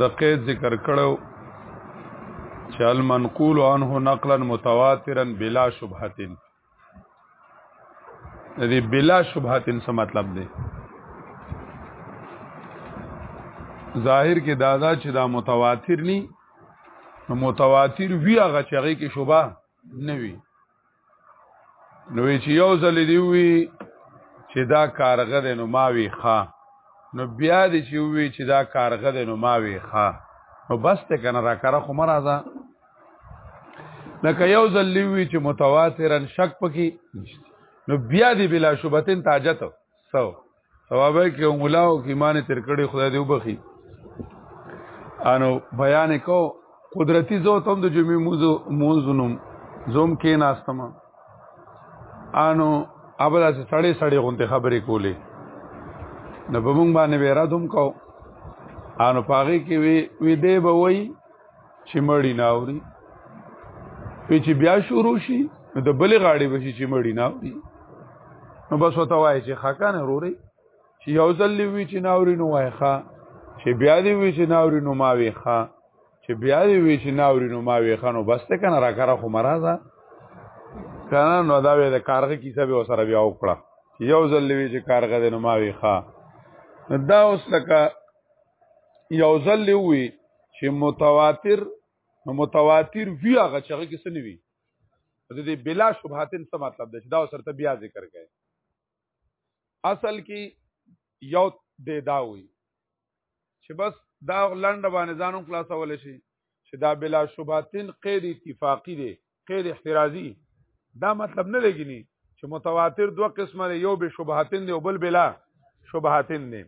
د قید ذکر کړو چې المنقول عنه نقلا متواترا بلا شبهه د دې بلا شبهه څه مطلب دی ظاهر کې دادا چې دا متواتر ني متواتر وی هغه چې هغه کې شوبه نه وي نو چې یو ځل دی وی چې دا کارغه د نو ما وی ښا نو بیا دی چې وی چې دا کارغه د نو ما وی ښا نو بس ته کنه را کار خو مرزه لکه یو ځل وی چې متواترن شک پکې نو بیا دی بلا شوبتن تاجت سو ثوابه کې او ملاو کې ایمان تر کړي خدای دې وبخي انو بیان کو قدرتی زو تم د جمعې موزو موزونم زوم کې ناستم انو ابل اس سړې سړې غونته خبرې کولې نو بمون باندې ویرا دوم کو انو پاغي کې وی وی دې به وای چې مړی نه اوري په چې بیا شروع شي نو د بلې غاړې بشي چې مړی نه اوري نو بس وته وای چې خاکان روري چې یو ځل وی چې نه اوري نو وای ښا چې بیا دی وی چې نه اوري نو ما وی ښا چې بیا دی وی چې نه اوري نو ما وی ښا نو بس ته کنه راکاره خو مرزه کنه نو دا وی د کارغه کیسه به وسره بیا وکړه یو ځل وی چې کارغه دی نو ما وی ښا دا اوس لکه یو ځل وی چې متواتر متواتر وی هغه چې هغه کې څه نه وی د دې بلا شبهاتن څه مطلب دی دا سره ته بیا ذکر کړي اصل کې یو دی دا وی چې بس دا لنډ باندې ځانو خلاصول شي چې دا بلا شبهاتن قید اتفاقی دی قید احترازی دا مطلب نه لګینی چې متواتر دوه قسمه دی یو به شبهاتین دی او بل بلا شبهاتین دی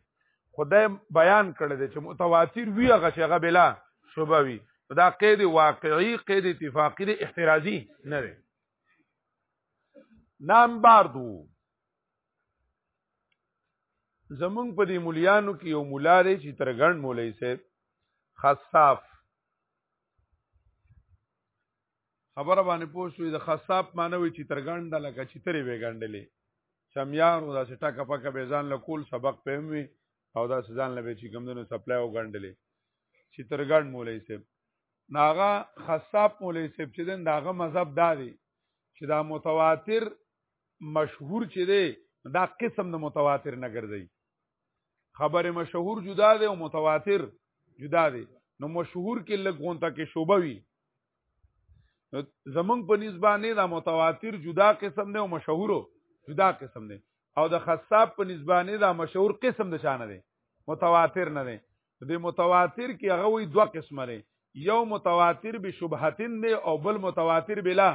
خدای بیان کړی دی چې متواتر وی هغه چې هغه بلا شبه وی دا قید واقعی قید اتفاقی دی احترازی نه دی نام باردو زمونږ په دې مولیانو کې یو مولا دی چې ترګڼ مولای صاحب خصاف خبره باندې پوه شوې د خصاب مانوي چې ترګنده لکه چې ترې وګنډلې چمیار او داسې ټکه پکه به ځان له کول سبق پهم وي او داسې ځان له به چې کمدنو سپلای او ګنډلې چې ترګنډ مولای صاحب ناغه خصاب مولای صاحب چې دن داغه مذهب دا دی چې دا متواتر مشهور چې دی دا قسم د متواتر نه ګرځي خبر مشهور جدا دی او متواتر جدا دی نو مشهور کې لګون تا کې شوبه وي نو زمنګ په نسبانه دا متواتر جدا قسم دی او مشهور جدا قسم دی او د خصاب په نسبانه دا مشهور قسم د شان دی متواتر نه دی د متواتر کې هغه وی دوه قسمه لري یو متواتر به شبهتن نه او بل متواتر بلا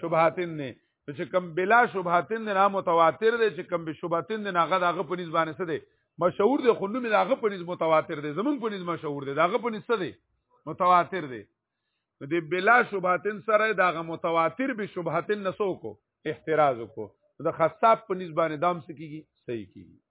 شبهتن نه چې کم بلا شبهتن نه متواتر دی چې کم به شبهتن نه هغه دغه په نسبت باندې څه دی مشهور دی خو نوم هغه په نسبت متواتر دی زمون په نسبت مشهور دی هغه په نسبت دی متواتر دی د بلا شبهتن سره دغه متواتر به شبهتن نسو کو احتراز کو د خصاب په نسبت باندې دام سکیږي صحیح کیږي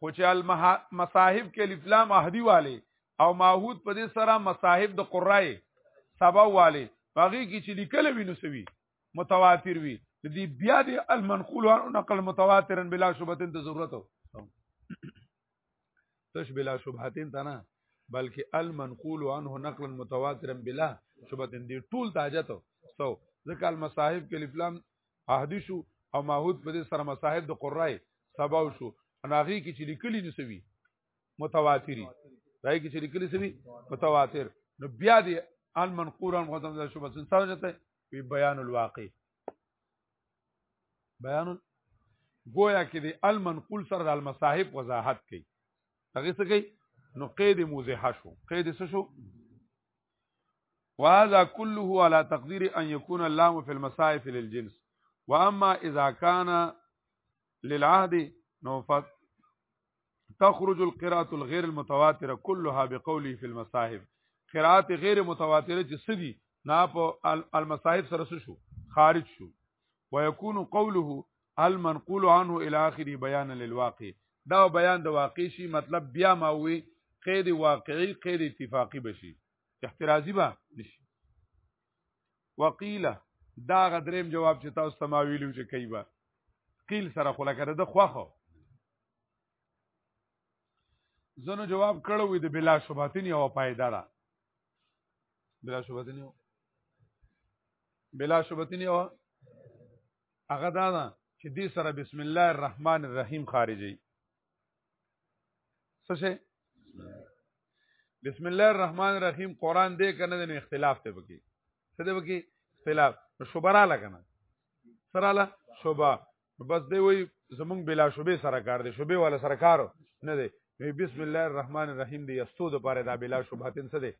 خو چې المصاحب کې الف لام احدی والے او ماحود په دې سره مصاحب د قرای سبا والے باغی کې چې لیکل وینو سوي متواتر وي دې بیا د المنقول او نقل متواترا بلا شبهه ته ضرورت تش بلا شبهه ته نه بلکې المنقول عنه نقلا متواترا بلا شبهه دې ټول تاجته سو ځکه المصاحب کې الف لام عهدی شو او معهود په دې سره مصاحب د قرای سبا شو اناغي کې چې لیکلي نو سوي متواتری راي کې چې لیکلي سوي متواتر نو بیا دې ان منقورن غوتم ځای شو بس انسان جته وی بیان الواقع بیان گویا کې دې المنقول سره د المصاحب وضاحت کوي هغه څه کوي نو قید موزه شو قید څه شو وهذا كله على تقدير ان يكون اللام في المصاحف للجنس واما اذا كان للعهد نوفت تخرج القراءة الغير المتواترة كلها بقوله في المصاحف قرات غیر متواتره چې سدي نا په المصاحف سره شو خارج شو ويكون قوله المنقول عنه الى اخر بيان للواقع دا بیان د واقع شي مطلب بیا ما وي قید واقعي قید اتفاقی بشي احترازي به نشي وقيله دا غدریم جواب چې تاسو سماویلو چې کوي با قیل سره خو لکه د خوخه زنو جواب کړو وي د بلا شباتنی او پایدارا بلا شوبتنی و بلا شوبتنی و هغه دا ده چې دې سره بسم الله الرحمن الرحیم خارجي څه شي بسم الله الرحمن الرحیم قران دې کنه د اختلاف ته پکې څه دې پکې اختلاف شوبرا لګنه سره لا شوبا بس دی وای زمونږ بلا شوبې سره کار دی شوبې والا سره کار نه دی نو بسم الله الرحمن الرحیم دی استو د پاره دا بلا شوباتن څه دی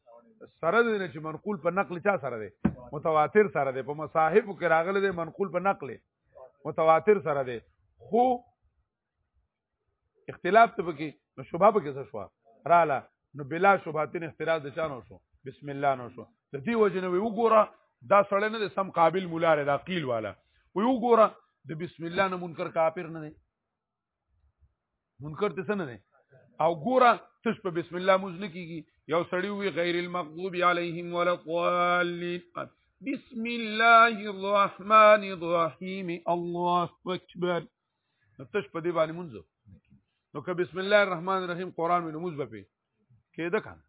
سره دی چې منقول په نقل چا سره دی متواتر سره دی په مصاحب کې راغلی دی منقول په نقل متواتر سره دی خو اختلاف ته پکې نو شوبه پکې څه شو رااله نو بلا شوباتین اختلاف د چانو شو بسم الله نو شو د دې وجنه وی وګوره دا سړی نه سم قابل مولا لري دا قیل والا وی وګوره د بسم الله نه منکر کافر نه دی منکر ته نه دی او ګوره تش په بسم الله موز نه کیږي یو سړی وی غیر المغضوب علیهم ولا الضالین بسم الله الرحمن الرحیم الله اکبر نو تش په دې باندې مونږ نو که بسم الله الرحمن الرحیم قران مې نموز بپې کېده کنه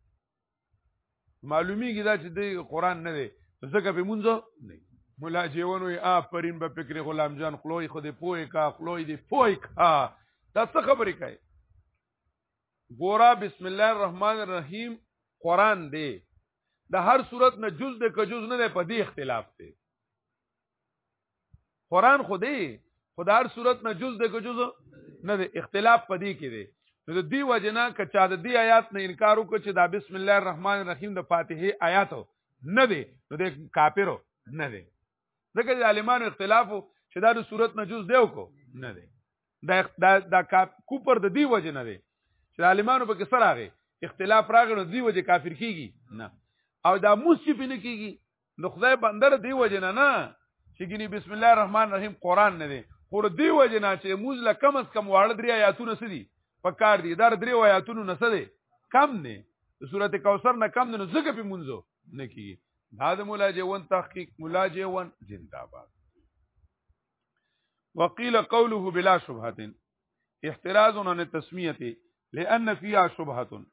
معلومیږي دا چې دې قران نه دی ځکه په مونږ نه مولا جیونو یې آفرین په فکر غلام جان خلوی خو دې پوي کا خلوی دې پوي کا دا څه خبرې کوي ګورا بسم الله الرحمن الرحیم قران دی د هر صورت نه جز د کجز نه په دې اختلاف دی قران خو دی خدار صورت نه جز د جز نه دی اختلاف پدې کې دی نو د دې وجنا کچا د دې آیات نه انکار وکړي چې دا بسم الله الرحمن الرحیم د فاتحه آیات نه دی نو د کافرو نه دی ځکه د عالمانو اختلاف چې دا د صورت نه جز دیو کو نه دی دا دا دا کوپر د دی وجه نه دی چې عالمانو په کې سره راغی اختلاف راغی نو دی وجه کافر کیږي نه او دا موسیف نه کیږي نو خدای بندر دی وجنه نه چې ګني بسم الله الرحمن الرحیم قران نه دی خور دی وجنه چې موز له کم از کم واړه درې آیاتونه سدي پکار دي دا درې آیاتونه نه سدي کم نه سورته کوثر نه کم نه زګه په منځو نه کیږي دا د مولا جوون تحقیق مولا جوون زنده باد وقيل قوله بلا شبهه احتراز عن التسميه لان فيها شبهه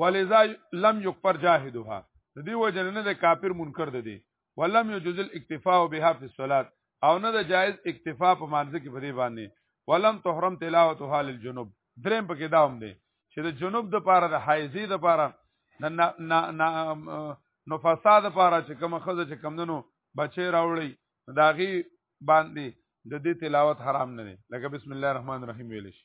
ولذا لم يكفر جاهدها د دې وجه نه د کافر منکر ده دي ولم يجوز الاكتفاء بها في الصلاه او نه د جائز اکتفا په مانځ کې په دې باندې ولم تحرم تلاوتها للجنوب دریم پکې دا هم دي چې د جنوب د پاره د حایزي د پاره نو فساد د پاره چې کوم خزه چې کم دنو بچي راوړي داغي باندې د دې تلاوت حرام نه دی لکه بسم الله الرحمن الرحیم ویل شي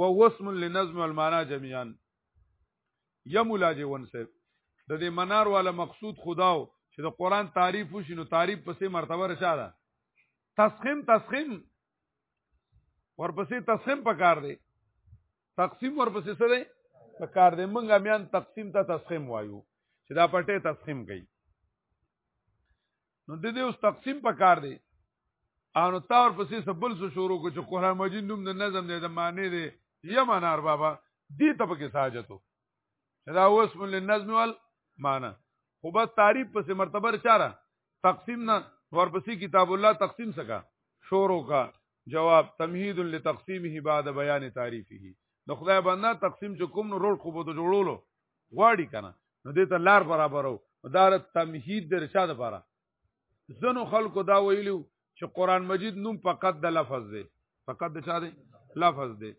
وهو اسم لنظم المانا جميعا یا مولا جی ون صاحب د دې منار والا مقصود خداو چې د قران تعریف وشي نو تعریف پسې مرتبه رچا ده تسخیم تسخیم ورپسې تسخیم پکار دی تقسیم ورپسې څه دی پکار دی مونږه میان تقسیم ته تسخیم وایو چې دا پټه تسخیم کوي نو د دې اوس تقسیم پکار دی او نو تاور پسې سبل سو شروع کو چې قران مجید نوم د نظم دی د معنی دی یمن ار بابا دې ته پکې ساجتو دا اوس مل نظم ول معنا خو بس تعریف پسې مرتبه چاره تقسیم نه ورپسې کتاب الله تقسیم سکا شورو کا جواب تمهید لتقسیمه بعد بیان تعریفه نو خدای بندا تقسیم چې کوم نو روړ خو بده جوړولو غواړي کنه نو دې ته لار برابرو دا تمهید د رشاد لپاره زنو خلکو دا ویلو چې قران مجید نوم فقط د لفظ دی فقط د چا دی لفظ دی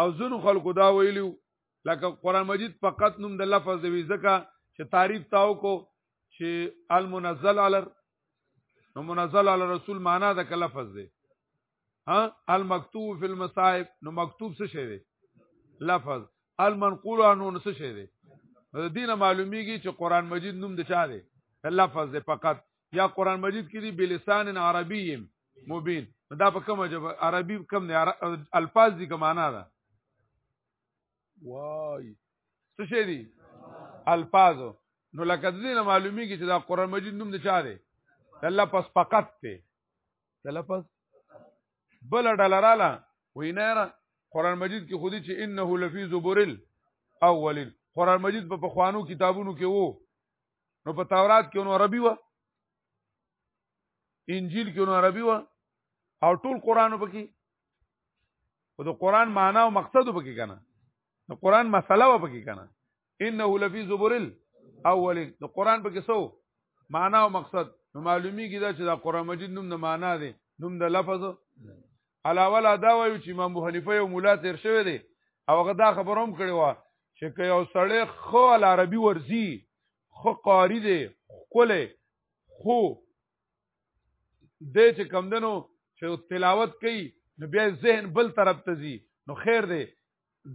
او زنو خلکو دا ویلو لکه قران مجید فقط نوم د لفظ دی ځکه چې تعریف تاو کو چې المنزل علی نو منزل علی رسول معنا د لفظ دی ها المکتوب فی المصائب نو مکتوب څه شی دی لفظ المنقول عنه نو څه شی دی د دین معلومیږي چې قران مجید نوم د چا دی لفظ دی فقط یا قران مجید کې دی بلسان عربی مبین دا په کومه جبه عربي کم نه الفاظ دي کمانا ده وای څه شي دي الفاظ نو لکه دې نه معلومیږي چې دا قران مجید نوم د چا دی الله پس فقط ته تلفظ بل ډلراله وینره قران مجید کې خودي چې انه لفی زبرل اولین قران مجید په خوانو کتابونو کې وو نو په تورات کې نو عربي و انجیل کې نو عربي و او ټول قران په کې او د قران معنا او مقصد په کې کنه د قران مسله په کې کنه انه لفی زبر الاولین د قران په کې سو معنا او مقصد نو معلومیږي دا چې دا قران مجید نوم د معنا دی نوم د لفظ علاوه لا دا وایو چې امام ابو حنیفه یو مولا تیر شوی دی او هغه دا خبره هم کړې و چې که یو سړی خو ال عربي ورزي خو قاری دی کوله خو دې چې کم دنو چې تلاوت کوي نو بیا ذهن بل طرف ته ځي نو خیر دی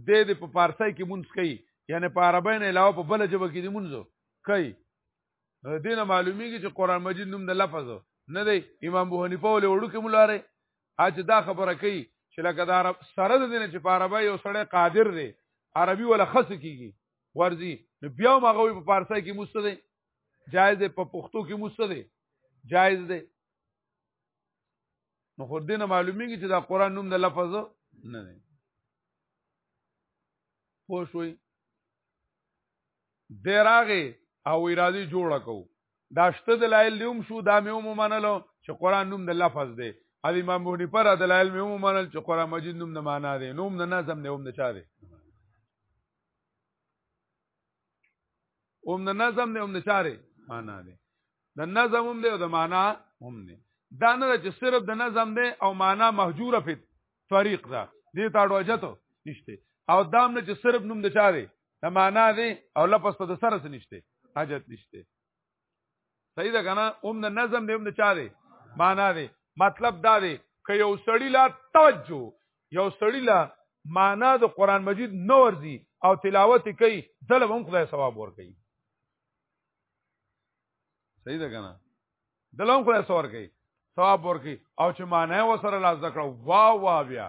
د دې په فارسی کې مونږ کوي یعنی په عربی نه علاوه په بل ژبه کې مونږ کوي دینه معلومیږي چې قران مجید نوم د لفظ نه دی امام ابو حنیفه ولې وړو کې مولاره اج دا خبره کوي چې لکه دا عرب سره د دین چې په عربی یو سړی قادر دی عربي ولا خص کیږي ورزي نو بیا مغوي په فارسی کې مستدي جایز دی په پښتو کې مستدي جایز دی نو خو دینه معلومیږي چې دا قران نوم د لفظ نه دی پوه شوي دی راغې او ارادي جوړه کو دا شته دلایل دی هم شو دا مې هم منلو چې قران نوم د لفظ دی او امام بونی پر دلایل مې هم منل چې قران مجید نوم د معنا دی نوم د نظم دی هم د چا دی اوم د نظم نه اوم د چاره معنا دی د نظم هم دی او د معنا هم دی دا نه چې صرف د نظم دی او معنا مهجوره په طریق ده دې ته اړوجته نشته او دام نه چې صرف نوم د چاره د معنا دی او لپس ته د سره نشته حاجت نشته صحیح ده کنه اوم د نظم دی اوم د چا دی معنا دی مطلب دا دی که یو سړی لا توجه یو سړی لا معنا د قران مجید نو ورزي او تلاوت کوي دله هم خدای ثواب ور کوي صحیح ده کنه دله هم خدای ثواب کوي ثواب ور کوي او چې معنا وسره لا ذکر وا وا بیا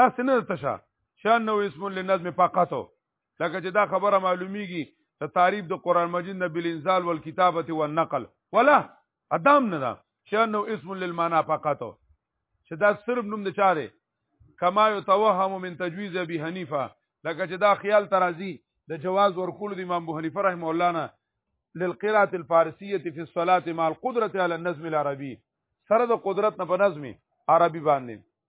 دا سنه تشه شان نو اسم للنظم فقط لکه چې دا خبره معلومیږي ته تعریف د قران مجید نه بل انزال والکتابه والنقل ولا ادم نه دا شان نو اسم للمعنى فقط چې دا صرف نوم د چاره کما یتوهم من تجویز ابي حنیفه لکه چې دا خیال ترازی د جواز ورکول د امام ابو حنیفه رحم الله نه للقراءه الفارسيه في الصلاه مع القدره على النظم العربي سره د قدرت نه په نظم عربي باندې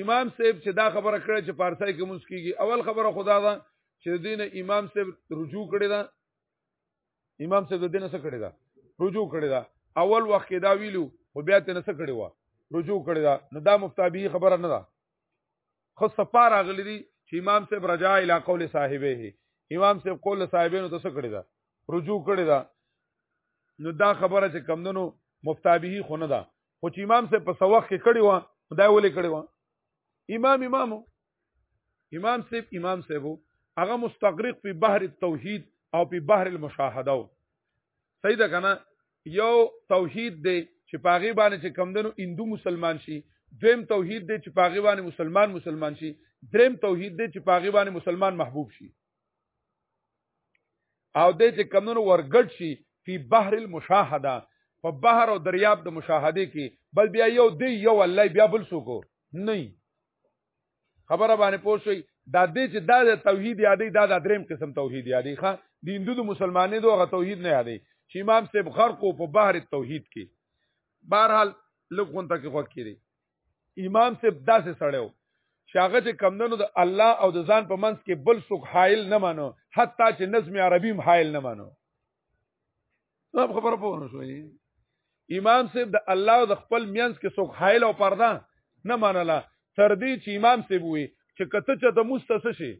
امام صاحب چې دا خبره کړې چې پارسای کې مونږ کیږي اول خبره خدا دا چې دین امام صاحب رجوع کړی دا امام صاحب دین څه کړی دا رجوع کړی دا اول وخت دا ویلو خو بیا ته نه څه کړی و رجوع کړی دا نو دا مفتابی خبره نه ده خو سفار اغلی دي چې امام صاحب رجا الی قول صاحبه امام صاحب قول صاحبینو ته څه کړی دا رجوع کړی دا نو دا خبره چې کمندنو مفتابی خو نه ده خو چې امام سه په سوخ کې کړی و دا ولې کړی و امام امامو امام سیب امام سیبو هغه مستغرق په بحر التوحید او په بحر المشاهده و صحیح ده کنه یو توحید دی چې پاغي باندې چې کمدنو هندو مسلمان شي دویم توحید دی چې پاغي باندې مسلمان مسلمان شي دریم توحید دی چې پاغي باندې مسلمان محبوب شي او دې چې کمونو ورګټ شي په بحر المشاهده په بحر او دریاب د مشاهده کې بل بیا یو دی یو الله بیا بل سوکو نه خبره باندې پوښي دا دې چې دا د توحید یادې دا د دریم قسم توحید یادې ښا د هندو د مسلمانې دوه توحید نه یادې چې امام صاحب غرق په بحر توحید کې بهرحال لږ غونټه کې خوښ کړي امام صاحب داسې سړیو چې هغه چې کمندنو د الله او د ځان په منځ کې بل څوک حایل نه مانو حتی چې نظم عربي هم حایل نه مانو نو خبره پوه نه شوې امام صاحب د الله او د خپل مینس کې څوک حایل او پرده نه منله تر دې چې امام صاحب وي چې کته چې د مستس شي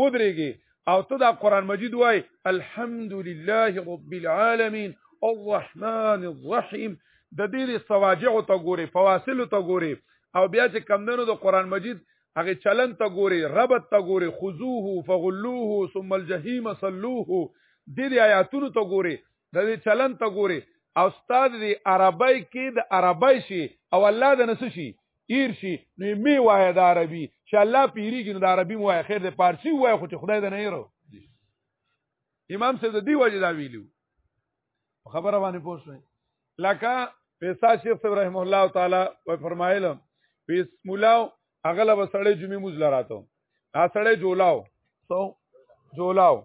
ودرېږي او ته دا قران مجید وای الحمدلله رب العالمین الرحمن الرحیم د دې سواجع ته ګوري فواصل ته ګوري او بیا چې کمندونو د قران مجید هغه چلن ته ګوري ربط ته ګوري خذوه فغلوه ثم الجحیم صلوه دې آیاتونو ته ګوري د دې چلن ته ګوري او استاد دې عربی کې د عربی شي او الله د نس شي تیر شي نو می وای د عربي چې الله پیریږي نو د عربي مو وای خیر د پارسی وای خو چې خدای د نه یرو امام صاحب د دی وجه دا ویلو خبره باندې پوښتنه لکه پیسا شیخ صاحب رحم الله تعالی و فرمایل پیس مولاو اغله وسړې جمعې موز لراتو ا سړې جولاو سو جولاو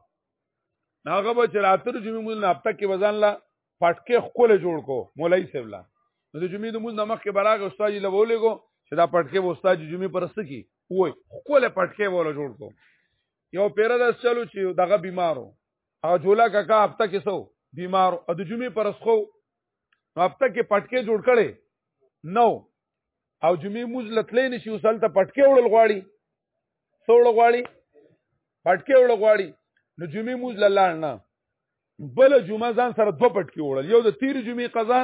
ناغه به چې راتر جمعې موز نه هفته کې وزن لا پټکې خپل جوړ کو مولای صاحب لا نو د جمعې د موږ نمک کې براغه استاد یې لولې کو چې دا پټکې به استاد جمعې پر څه کی وای خپل پټکې ولا جوړ کو یو پیر د چلو چې دغه بیمارو او جولا کاکا هفته کې سو بیمارو او د جمعې پر څه هفته کې پټکې جوړ کړي نو او جمعې موږ لتلې نشي وسل ته پټکې وړل غواړي څوړ غواړي پټکې وړل غواړي نو جمعې موږ لاله نه بل جمعه ځان سره دوه پټ کې وړل یو د تیر جمعې قضا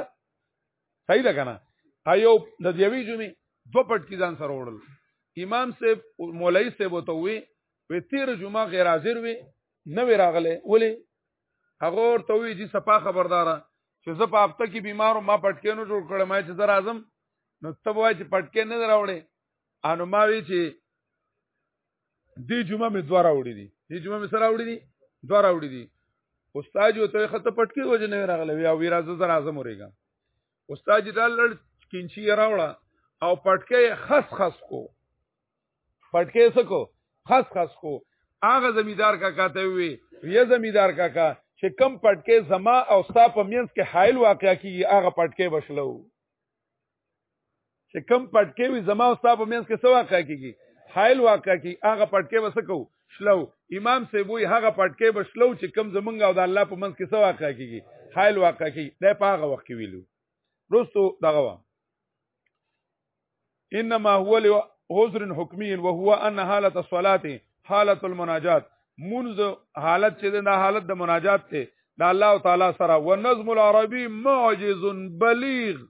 صحیح ده کنه ایو د دیوی جمعې دوه پټ کې ځان سره وړل امام صاحب مولای صاحب ته وی په تیر جمعه غیر حاضر وی نه وی راغله ولی هغه ورته وی چې صفه خبردارا چې زه په هفته کې بیمارو ما پټکې نه جوړ کړم ما چې زه راځم نو ته وای چې پټکې نه راوړې انو ما وی چې دی جمعه می دوه راوړي دي دی جمعه می سره راوړي دي دوه راوړي دي استاد یو ته خط پټ کې وجه نه راغله وی او ویرازه زر اعظم ورېګا استاد دې لړ کینچی راوړه او پټکې خس خس کو پټکې سکو خس خس کو هغه زمیدار کاکا ته وی یا زمیدار کاکا چې کم پټکې زما او ستا په مینس کې حایل واقع کیږي هغه پټکې بشلو چې کم پټکې وي زما او تاسو مینس کې څه واقع کیږي حایل واقع کی هغه پټکې وسه کو شلو امام سی وی هغه پټکې بشلو چې کم زمونږ او د الله په منځ کې څه واقع کیږي حایل واقع کی دا په هغه وخت کې ویلو رستو دغه وا انما هو لعذر حکمی وهو ان حالت الصلاه حالت المناجات منز حالت چې دا حالت د مناجات ته د الله تعالی سره و نظم العربي معجز بلیغ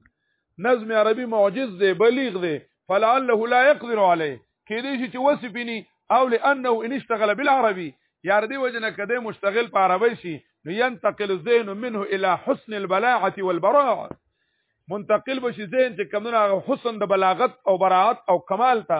نظم عربي معجز دی بلیغ دی فلعله لا يقدر عليه کې دې چې وسبني او لانه ان اشتغل بالعربي یار دی وجنه کده مشتغل په عربی شي نو ينتقل الذهن منه الى حسن البلاغه والبراعه منتقل بشي ذهن چې کمونه حسن د بلاغت او براعت او کمال ته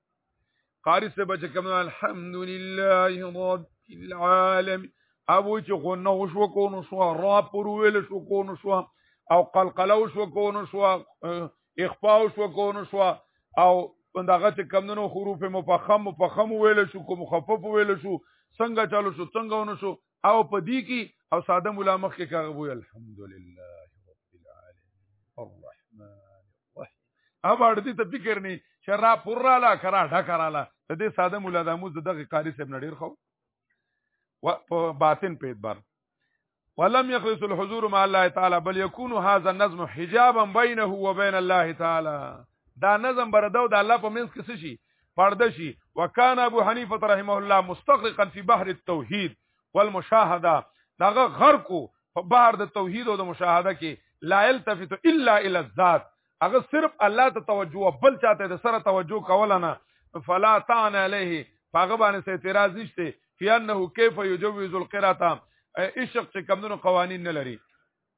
قاری صاحب چې کوم الحمدلله رب العالمین ابو چې خو نو شو کو نو شو را پر ویل شو کو نو شو او قلقله شو کو نو شو اخفاء شو کو نو شو او دغه چې کوم نو حروف مفخم مفخم ویل شو کو مخفف ویل شو څنګه چالو شو څنګه نو شو او په دې کې او ساده مولا مخ کې کاغه وی الحمدلله رب العالمین الرحمن اب اړدی ته فکر نه چې را پر را لا کرا ډکر لا د دې ساده مولا د موز دغه قاری صاحب نډیر خو و په باطن په اعتبار ولم يخلص الحضور مع الله تعالی بل يكون هذا النظم حجابا بينه وبين الله تعالی دا نظم بردو د الله په منځ کې شي پرده شي وکانه ابو حنیفه رحمه الله مستغرقا فی بحر التوحید والمشاهده دغه غرقو په بار د توحید او د مشاهده کې لا التفت الا الى الذات هغه صرف الله ته توجه او بل چاته د سره توجه کول نه فلا تعن عليه هغه باندې سه اعتراض نشته فی انه کیف یجوز القراءه عشق چې کمونو قوانین نه لري